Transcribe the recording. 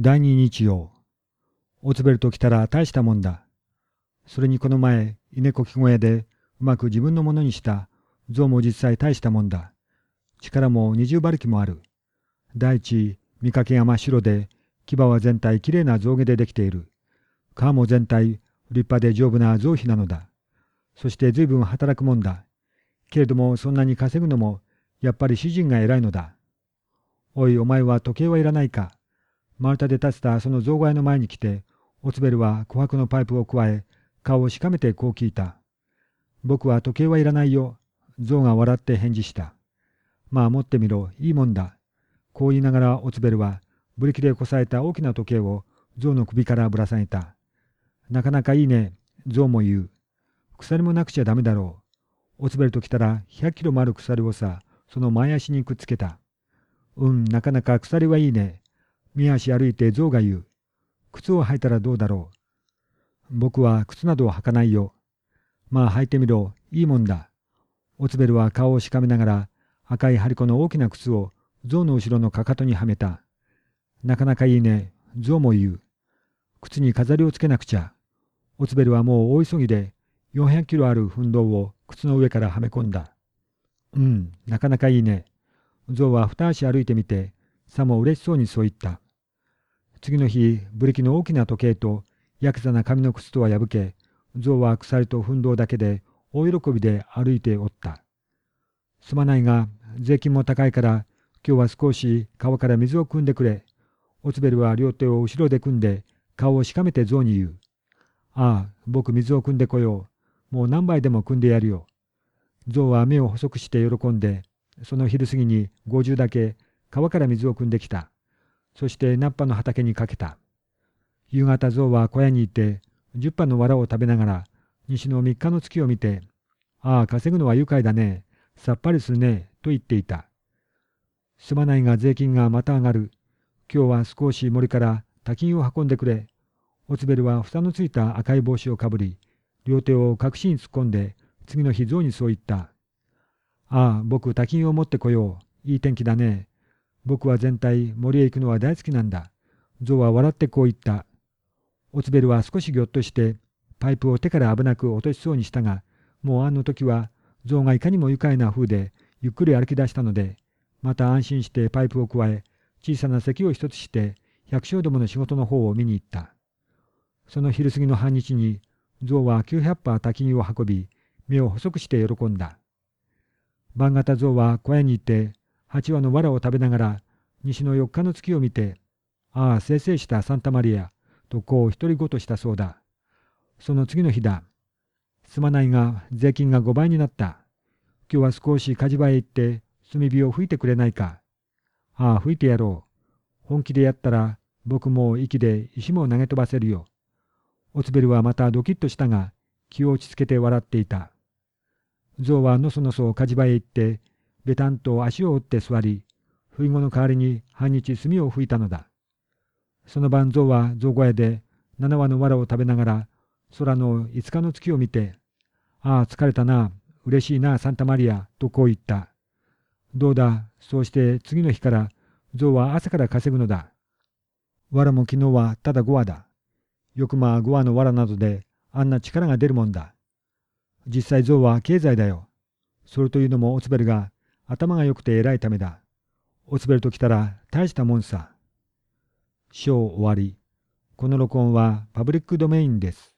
第二日曜。オツベルト来たら大したもんだ。それにこの前、稲子き小屋でうまく自分のものにした象も実際大したもんだ。力も二重馬力もある。第一、見かけが真っ白で、牙は全体きれいな象牙でできている。皮も全体立派で丈夫な象皮なのだ。そして随分働くもんだ。けれどもそんなに稼ぐのもやっぱり主人が偉いのだ。おいお前は時計はいらないか。丸太で立てたその象小屋の前に来て、オツベルは琥珀のパイプを加え、顔をしかめてこう聞いた。僕は時計はいらないよ。象が笑って返事した。まあ持ってみろ、いいもんだ。こう言いながらオツベルは、ブリキでこさえた大きな時計を象の首からぶら下げた。なかなかいいね、象も言う。鎖もなくちゃダメだろう。オツベルと来たら100キロもある鎖をさ、その前足にくっつけた。うん、なかなか鎖はいいね。見足歩いて象が言う。靴を履いたらどうだろう。僕は靴などを履かないよ。まあ履いてみろ。いいもんだ。オツベルは顔をしかめながら赤い張り子の大きな靴を象の後ろのかかとにはめた。なかなかいいね。象も言う。靴に飾りをつけなくちゃ。オツベルはもう大急ぎで400キロある奮闘を靴の上からはめ込んだ。うん、なかなかいいね。象は二足歩いてみて、さも嬉しそうにそう言った。次の日、ブリキの大きな時計とヤクザな紙の靴とは破け、象は鎖と奮闘だけで大喜びで歩いておった。すまないが、税金も高いから、今日は少し川から水を汲んでくれ。オツベルは両手を後ろで組んで、顔をしかめて象に言う。ああ、僕水を汲んでこよう。もう何杯でも汲んでやるよ。象は目を細くして喜んで、その昼過ぎに50だけ川から水を汲んできた。そしてナッパの畑にかけた。夕方象は小屋に行って十羽の藁を食べながら西の三日の月を見て、ああ、稼ぐのは愉快だね。さっぱりするね。と言っていた。すまないが税金がまた上がる。今日は少し森から多金を運んでくれ。オツベルは蓋のついた赤い帽子をかぶり、両手を隠しに突っ込んで、次の日象にそう言った。ああ、僕多金を持ってこよう。いい天気だね。僕は全体森へ行くのは大好きなんだ。象は笑ってこう言った。オツベルは少しぎょっとしてパイプを手から危なく落としそうにしたが、もうあの時は象がいかにも愉快な風でゆっくり歩き出したので、また安心してパイプを加え、小さな席を一つして百姓どもの仕事の方を見に行った。その昼過ぎの半日に象は900羽焚き木を運び、目を細くして喜んだ。晩型象は小屋に行って八羽の藁を食べながら西の4日の月を見て、ああ、せいせいしたサンタマリア、とこう独り言したそうだ。その次の日だ。すまないが税金が5倍になった。今日は少し火事場へ行って炭火を吹いてくれないか。ああ、吹いてやろう。本気でやったら僕も息で石も投げ飛ばせるよ。オツベルはまたドキッとしたが気を落ち着けて笑っていた。象はのそのそ火事場へ行ってべたんと足を打って座り、ふいごの代わりに半日炭を吹いたのだ。その晩象は象小屋で七羽の藁を食べながら空の五日の月を見て、ああ疲れたな、嬉しいなサンタマリア、とこう言った。どうだ、そうして次の日から象は朝から稼ぐのだ。藁も昨日はただ5羽だ。よくまあ5羽の藁などであんな力が出るもんだ。実際象は経済だよ。それというのもオツベルが頭が良くて偉いためだ。オツベルと来たら大したもんさ。章終わり。この録音はパブリックドメインです。